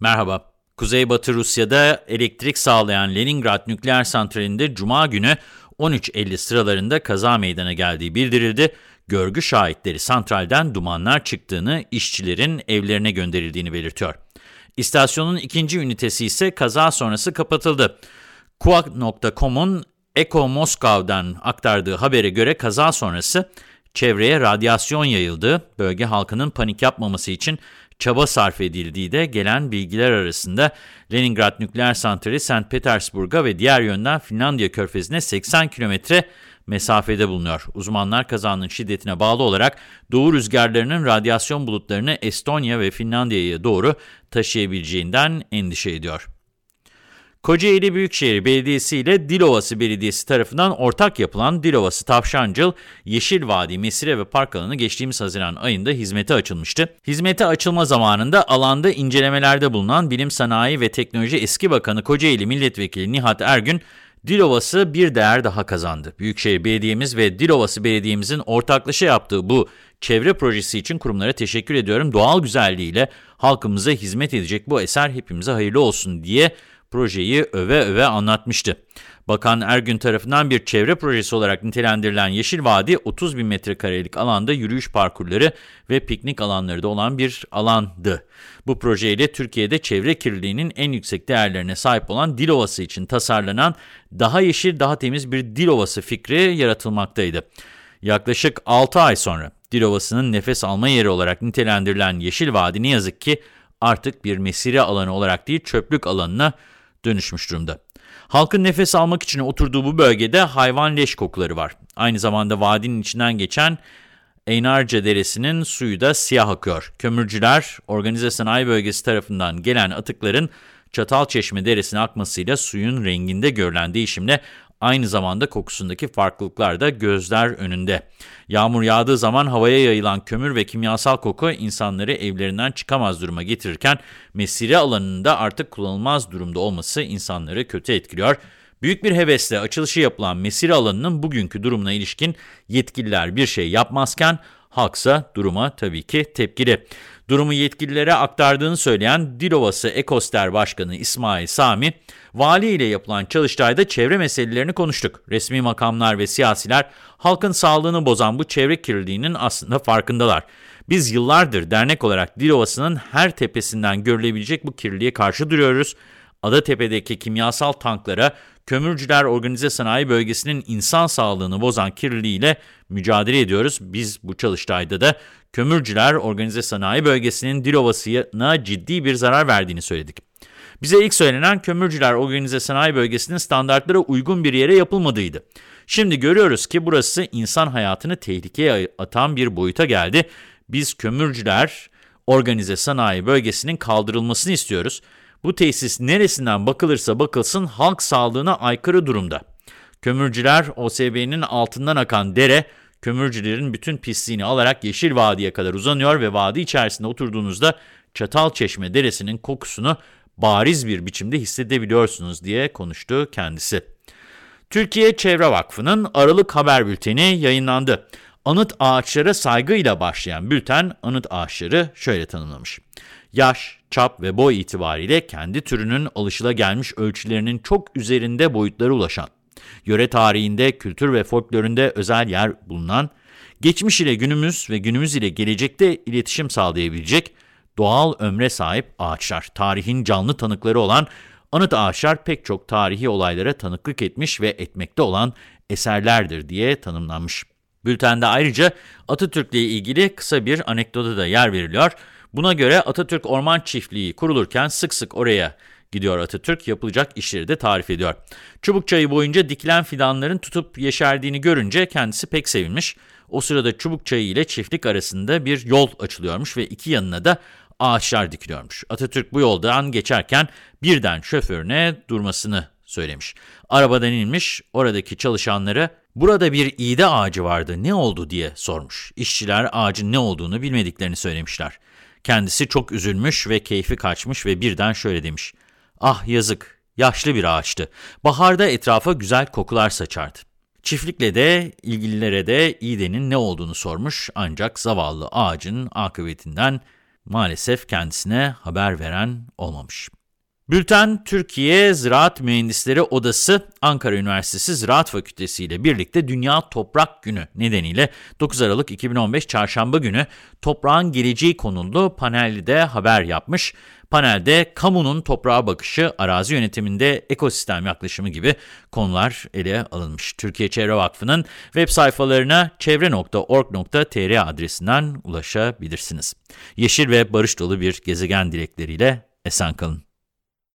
Merhaba. Kuzeybatı Rusya'da elektrik sağlayan Leningrad nükleer santralinde Cuma günü 13.50 sıralarında kaza meydana geldiği bildirildi. Görgü şahitleri santralden dumanlar çıktığını, işçilerin evlerine gönderildiğini belirtiyor. İstasyonun ikinci ünitesi ise kaza sonrası kapatıldı. Kuak.com'un Eko Moskov'dan aktardığı habere göre kaza sonrası çevreye radyasyon yayıldığı, bölge halkının panik yapmaması için çaba sarf edildiği de gelen bilgiler arasında Leningrad nükleer santrali St. Petersburg'a ve diğer yönden Finlandiya körfezine 80 kilometre mesafede bulunuyor. Uzmanlar kazanın şiddetine bağlı olarak doğu rüzgarlarının radyasyon bulutlarını Estonya ve Finlandiya'ya doğru taşıyabileceğinden endişe ediyor. Kocaeli Büyükşehir Belediyesi ile Dilovası Belediyesi tarafından ortak yapılan Dilovası Tavşancıl Yeşil Vadi Mesire ve Park alanı geçtiğimiz Haziran ayında hizmete açılmıştı. Hizmete açılma zamanında alanda incelemelerde bulunan Bilim Sanayi ve Teknoloji Eski Bakanı Kocaeli Milletvekili Nihat Ergün, Dilovası bir değer daha kazandı. Büyükşehir Belediye'miz ve Dilovası Belediye'mizin ortaklaşa yaptığı bu çevre projesi için kurumlara teşekkür ediyorum. Doğal güzelliğiyle halkımıza hizmet edecek bu eser hepimize hayırlı olsun diye projeyi öve öve anlatmıştı. Bakan Ergün tarafından bir çevre projesi olarak nitelendirilen Yeşil Vadi, 30 bin metrekarelik alanda yürüyüş parkurları ve piknik alanları da olan bir alandı. Bu projeyle Türkiye'de çevre kirliliğinin en yüksek değerlerine sahip olan Dilovası için tasarlanan daha yeşil, daha temiz bir Dilovası fikri yaratılmaktaydı. Yaklaşık 6 ay sonra Dilovası'nın nefes alma yeri olarak nitelendirilen Yeşil Vadi ne yazık ki artık bir mesire alanı olarak değil çöplük alanına dönüşmüş durumda. Halkın nefes almak için oturduğu bu bölgede hayvan leş kokuları var. Aynı zamanda vadinin içinden geçen Eynarca Deresi'nin suyu da siyah akıyor. Kömürcüler, organize sanayi bölgesi tarafından gelen atıkların Çatalçeşme Deresi'ne akmasıyla suyun renginde görülen değişimle Aynı zamanda kokusundaki farklılıklar da gözler önünde. Yağmur yağdığı zaman havaya yayılan kömür ve kimyasal koku insanları evlerinden çıkamaz duruma getirirken mesire alanında artık kullanılmaz durumda olması insanları kötü etkiliyor. Büyük bir hevesle açılışı yapılan mesire alanının bugünkü durumuna ilişkin yetkililer bir şey yapmazken halksa duruma tabii ki tepkili. Durumu yetkililere aktardığını söyleyen Dilovası Ekoster Başkanı İsmail Sami, Vali ile yapılan çalıştayda çevre meselelerini konuştuk. Resmi makamlar ve siyasiler halkın sağlığını bozan bu çevre kirliliğinin aslında farkındalar. Biz yıllardır dernek olarak Dilovası'nın her tepesinden görülebilecek bu kirliliğe karşı duruyoruz. Adatepe'deki kimyasal tanklara kömürcüler organize sanayi bölgesinin insan sağlığını bozan kirliliğiyle mücadele ediyoruz. Biz bu çalıştayda da kömürcüler organize sanayi bölgesinin Dilovası'na ciddi bir zarar verdiğini söyledik. Bize ilk söylenen kömürcüler organize sanayi bölgesinin standartlara uygun bir yere yapılmadığıydı. Şimdi görüyoruz ki burası insan hayatını tehlikeye atan bir boyuta geldi. Biz kömürcüler organize sanayi bölgesinin kaldırılmasını istiyoruz. Bu tesis neresinden bakılırsa bakılsın halk sağlığına aykırı durumda. Kömürcüler OSB'nin altından akan dere, kömürcülerin bütün pisliğini alarak Yeşil Vadi'ye kadar uzanıyor ve vadi içerisinde oturduğunuzda Çatalçeşme Deresi'nin kokusunu bariz bir biçimde hissedebiliyorsunuz diye konuştu kendisi. Türkiye Çevre Vakfı'nın Aralık Haber Bülteni yayınlandı. Anıt ağaçlara saygıyla başlayan bülten anıt ağaçları şöyle tanımlamış. Yaş, çap ve boy itibariyle kendi türünün alışılagelmiş ölçülerinin çok üzerinde boyutlara ulaşan, yöre tarihinde, kültür ve folkloründe özel yer bulunan, geçmiş ile günümüz ve günümüz ile gelecekte iletişim sağlayabilecek, doğal ömre sahip ağaçlar. Tarihin canlı tanıkları olan anıt ağaçlar pek çok tarihi olaylara tanıklık etmiş ve etmekte olan eserlerdir diye tanımlanmış. Bültende ayrıca Atatürk'le ilgili kısa bir anekdota da yer veriliyor. Buna göre Atatürk Orman Çiftliği kurulurken sık sık oraya gidiyor Atatürk, yapılacak işleri de tarif ediyor. Çubuk çayı boyunca dikilen fidanların tutup yeşerdiğini görünce kendisi pek sevinmiş. O sırada çubuk çayı ile çiftlik arasında bir yol açılıyormuş ve iki yanına da ağaçlar dikiliyormuş. Atatürk bu yoldan geçerken birden şoförüne durmasını söylemiş. Arabadan inmiş, oradaki çalışanlara burada bir iğde ağacı vardı ne oldu diye sormuş. İşçiler ağacın ne olduğunu bilmediklerini söylemişler. Kendisi çok üzülmüş ve keyfi kaçmış ve birden şöyle demiş. Ah yazık, yaşlı bir ağaçtı. Baharda etrafa güzel kokular saçardı. Çiftlikle de ilgililere de iğdenin ne olduğunu sormuş ancak zavallı ağacın akıbetinden maalesef kendisine haber veren olmamış. Bülten, Türkiye Ziraat Mühendisleri Odası, Ankara Üniversitesi Ziraat Fakültesi ile birlikte Dünya Toprak Günü nedeniyle 9 Aralık 2015 Çarşamba günü toprağın geleceği konulu panelde haber yapmış. Panelde kamunun toprağa bakışı, arazi yönetiminde ekosistem yaklaşımı gibi konular ele alınmış. Türkiye Çevre Vakfı'nın web sayfalarına çevre.org.tr adresinden ulaşabilirsiniz. Yeşil ve barış dolu bir gezegen dilekleriyle esen kalın.